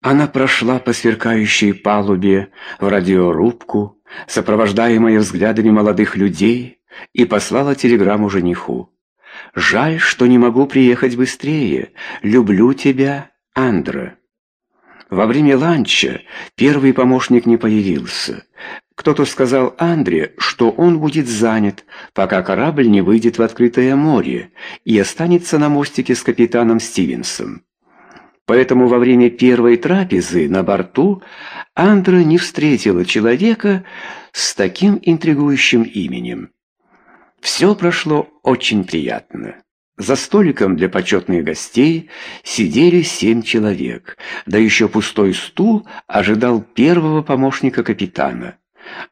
Она прошла по сверкающей палубе в радиорубку, сопровождаемая взглядами молодых людей, и послала телеграмму жениху. «Жаль, что не могу приехать быстрее. Люблю тебя, Андра». Во время ланча первый помощник не появился. Кто-то сказал Андре, что он будет занят, пока корабль не выйдет в открытое море и останется на мостике с капитаном Стивенсом. Поэтому во время первой трапезы на борту Андра не встретила человека с таким интригующим именем. Все прошло очень приятно. За столиком для почетных гостей сидели семь человек, да еще пустой стул ожидал первого помощника капитана.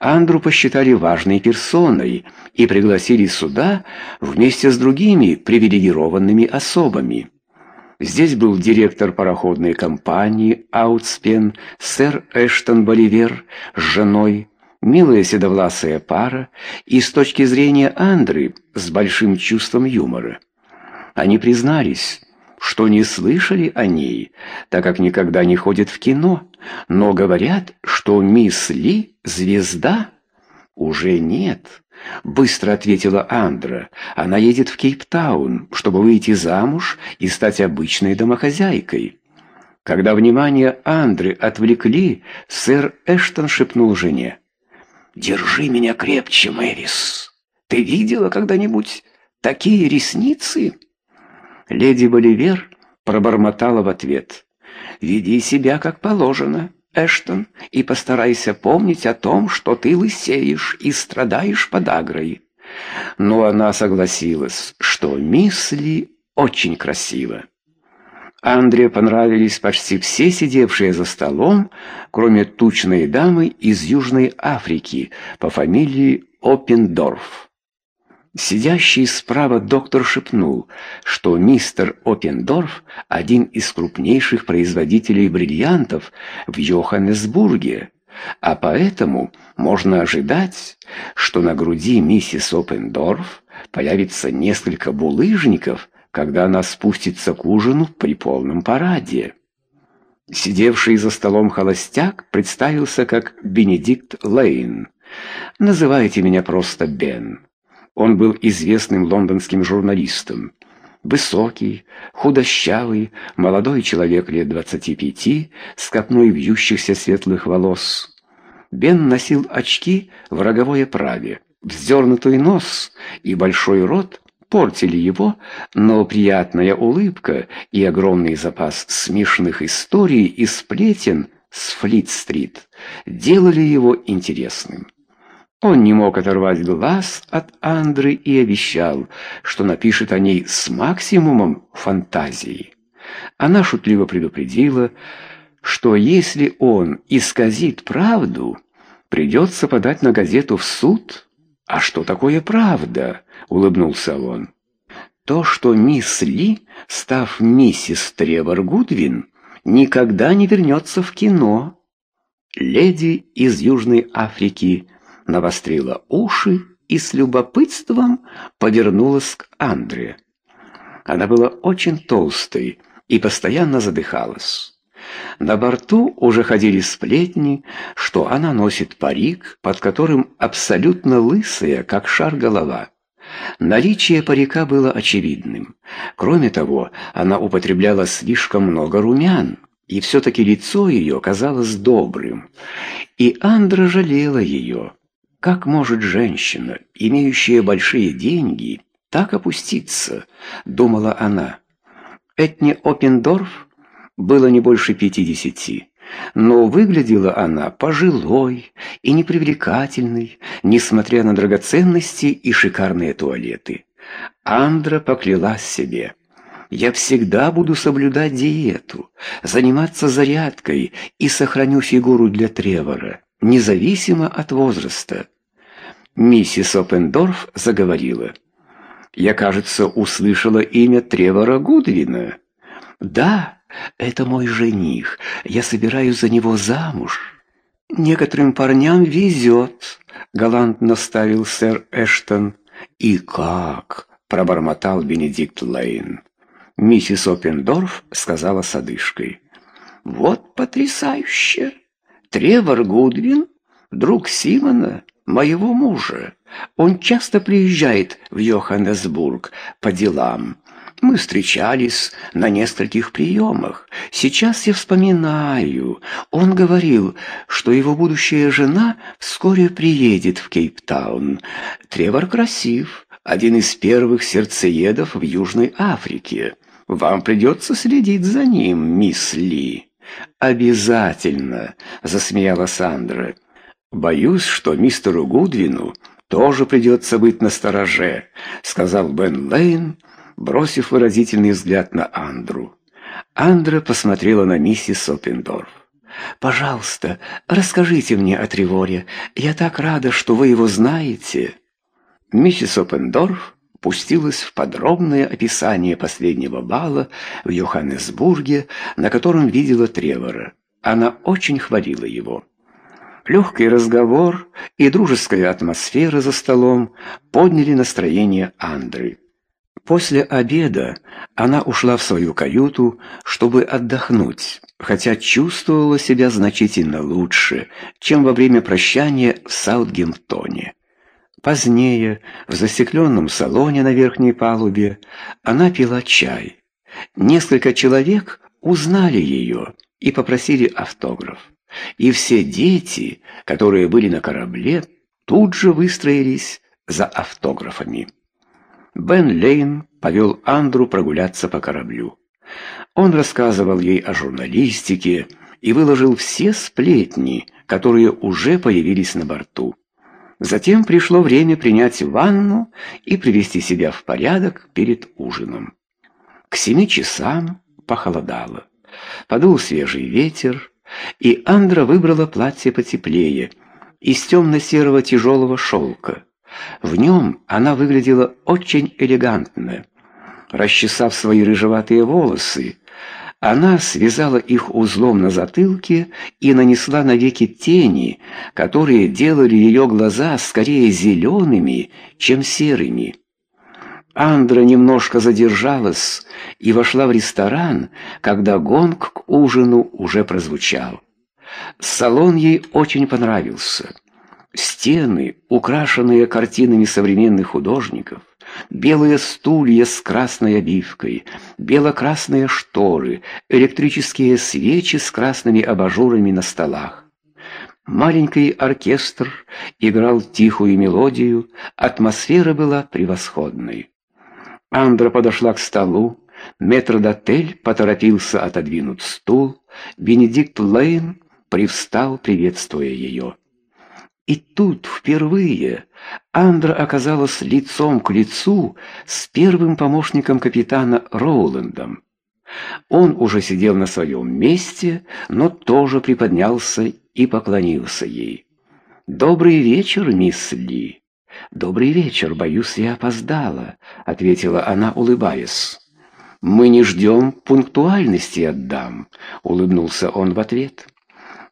Андру посчитали важной персоной и пригласили сюда вместе с другими привилегированными особами. Здесь был директор пароходной компании «Аутспен», сэр Эштон Боливер с женой, милая седовласая пара и с точки зрения Андры с большим чувством юмора. Они признались, что не слышали о ней, так как никогда не ходят в кино, но говорят, что мисс Ли — звезда. «Уже нет», — быстро ответила Андра. «Она едет в Кейптаун, чтобы выйти замуж и стать обычной домохозяйкой». Когда внимание Андры отвлекли, сэр Эштон шепнул жене. «Держи меня крепче, Мэрис. Ты видела когда-нибудь такие ресницы?» Леди Боливер пробормотала в ответ. «Веди себя как положено, Эштон, и постарайся помнить о том, что ты лысеешь и страдаешь подагрой». Но она согласилась, что мисс Ли очень красива. Андре понравились почти все сидевшие за столом, кроме тучной дамы из Южной Африки по фамилии Опендорф. Сидящий справа доктор шепнул, что мистер Опендорф – один из крупнейших производителей бриллиантов в Йоханнесбурге, а поэтому можно ожидать, что на груди миссис Опендорф появится несколько булыжников, когда она спустится к ужину при полном параде. Сидевший за столом холостяк представился как Бенедикт Лейн. «Называйте меня просто Бен». Он был известным лондонским журналистом. Высокий, худощавый, молодой человек лет двадцати пяти, с копной вьющихся светлых волос. Бен носил очки в роговой оправе. Вздернутый нос и большой рот портили его, но приятная улыбка и огромный запас смешных историй и сплетен с Флит-стрит делали его интересным. Он не мог оторвать глаз от Андры и обещал, что напишет о ней с максимумом фантазии. Она шутливо предупредила, что если он исказит правду, придется подать на газету в суд. «А что такое правда?» — улыбнулся он. «То, что мисс Ли, став миссис Тревор Гудвин, никогда не вернется в кино». Леди из Южной Африки навострила уши и с любопытством повернулась к Андре. Она была очень толстой и постоянно задыхалась. На борту уже ходили сплетни, что она носит парик, под которым абсолютно лысая, как шар голова. Наличие парика было очевидным. Кроме того, она употребляла слишком много румян, и все-таки лицо ее казалось добрым. И Андра жалела ее. Как может женщина, имеющая большие деньги, так опуститься, думала она. Этне Опендорф было не больше пятидесяти, но выглядела она пожилой и непривлекательной, несмотря на драгоценности и шикарные туалеты. Андра поклялась себе. «Я всегда буду соблюдать диету, заниматься зарядкой и сохраню фигуру для Тревора» независимо от возраста. Миссис Оппендорф заговорила. «Я, кажется, услышала имя Тревора Гудвина». «Да, это мой жених. Я собираюсь за него замуж». «Некоторым парням везет», — галантно ставил сэр Эштон. «И как?» — пробормотал Бенедикт Лейн. Миссис Оппендорф сказала с одышкой. Вот потрясающе! Тревор Гудвин, друг Симона, моего мужа. Он часто приезжает в Йоханнесбург по делам. Мы встречались на нескольких приемах. Сейчас я вспоминаю. Он говорил, что его будущая жена вскоре приедет в Кейптаун. Тревор красив, один из первых сердцеедов в Южной Африке. Вам придется следить за ним, мисс Ли. Обязательно, засмеяла Сандра. Боюсь, что мистеру Гудвину тоже придется быть настороже, сказал Бен Лейн, бросив выразительный взгляд на Андру. Андра посмотрела на миссис Оппендорф. «Пожалуйста, расскажите мне о Треворе. Я так рада, что вы его знаете». Миссис Оппендорф пустилась в подробное описание последнего бала в Йоханнесбурге, на котором видела Тревора. Она очень хвалила его. Легкий разговор и дружеская атмосфера за столом подняли настроение Андры. После обеда она ушла в свою каюту, чтобы отдохнуть, хотя чувствовала себя значительно лучше, чем во время прощания в Саутгемптоне. Позднее, в застекленном салоне на верхней палубе, она пила чай. Несколько человек узнали ее и попросили автограф. И все дети, которые были на корабле, тут же выстроились за автографами. Бен Лейн повел Андру прогуляться по кораблю. Он рассказывал ей о журналистике и выложил все сплетни, которые уже появились на борту. Затем пришло время принять ванну и привести себя в порядок перед ужином. К семи часам похолодало. Подул свежий ветер, и Андра выбрала платье потеплее, из темно-серого тяжелого шелка. В нем она выглядела очень элегантно. Расчесав свои рыжеватые волосы, она связала их узлом на затылке и нанесла на веки тени, которые делали ее глаза скорее зелеными, чем серыми. Андра немножко задержалась и вошла в ресторан, когда гонг к ужину уже прозвучал. Салон ей очень понравился. Стены, украшенные картинами современных художников, белые стулья с красной обивкой, бело-красные шторы, электрические свечи с красными абажурами на столах. Маленький оркестр играл тихую мелодию, атмосфера была превосходной. Андра подошла к столу, метрдотель поторопился отодвинуть стул, Бенедикт Лейн привстал, приветствуя ее. И тут впервые Андра оказалась лицом к лицу с первым помощником капитана Роулендом. Он уже сидел на своем месте, но тоже приподнялся и поклонился ей. «Добрый вечер, мисс Ли». «Добрый вечер, боюсь, я опоздала», — ответила она, улыбаясь. «Мы не ждем пунктуальности от дам», — улыбнулся он в ответ.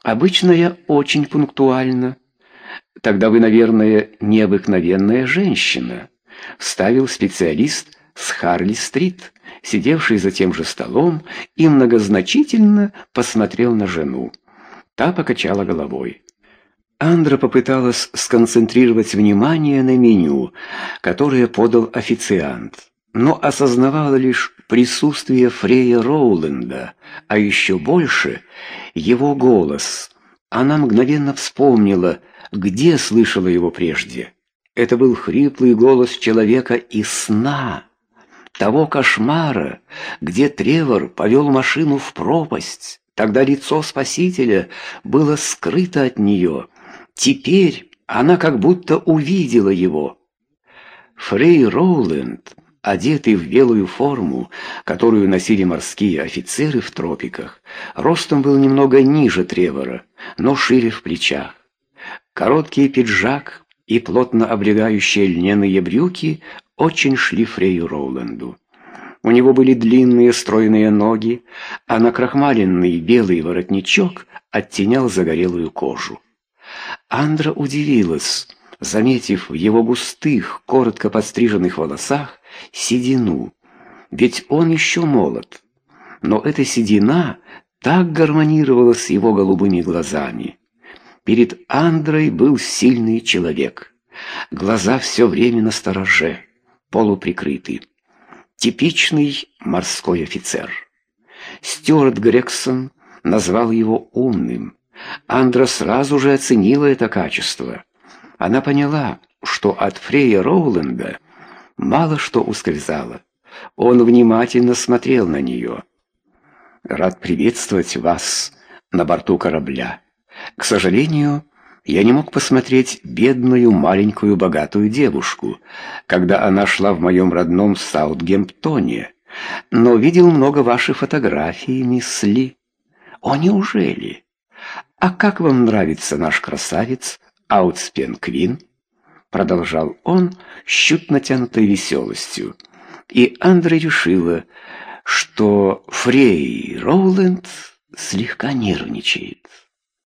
«Обычно я очень пунктуальна». Тогда вы, наверное, необыкновенная женщина, вставил специалист с Харли-стрит, сидевший за тем же столом, и многозначительно посмотрел на жену. Та покачала головой. Андра попыталась сконцентрировать внимание на меню, которое подал официант, но осознавала лишь присутствие Фрея Роуленда, а еще больше его голос. Она мгновенно вспомнила, где слышала его прежде. Это был хриплый голос человека из сна, того кошмара, где Тревор повел машину в пропасть. Тогда лицо спасителя было скрыто от нее. Теперь она как будто увидела его. Фрей Роуленд, одетый в белую форму, которую носили морские офицеры в тропиках, ростом был немного ниже Тревора, но шире в плечах. Короткий пиджак и плотно облегающие льняные брюки очень шли Фрею Роуленду. У него были длинные стройные ноги, а накрахмаленный белый воротничок оттенял загорелую кожу. Андра удивилась, заметив в его густых, коротко подстриженных волосах седину, ведь он еще молод. Но эта седина так гармонировала с его голубыми глазами. Перед Андрой был сильный человек. Глаза все время на стороже, полуприкрыты. Типичный морской офицер. Стюарт Грексон назвал его умным. Андра сразу же оценила это качество. Она поняла, что от Фрея Роуленда мало что ускользало. Он внимательно смотрел на нее. «Рад приветствовать вас на борту корабля. К сожалению, я не мог посмотреть бедную маленькую богатую девушку, когда она шла в моем родном Саутгемптоне, но видел много ваших фотографий, мисс Ли. О, неужели? А как вам нравится наш красавец Аутспен Квин?» Продолжал он с чуть натянутой веселостью. И Андре решила, что Фрей Роуленд слегка нервничает.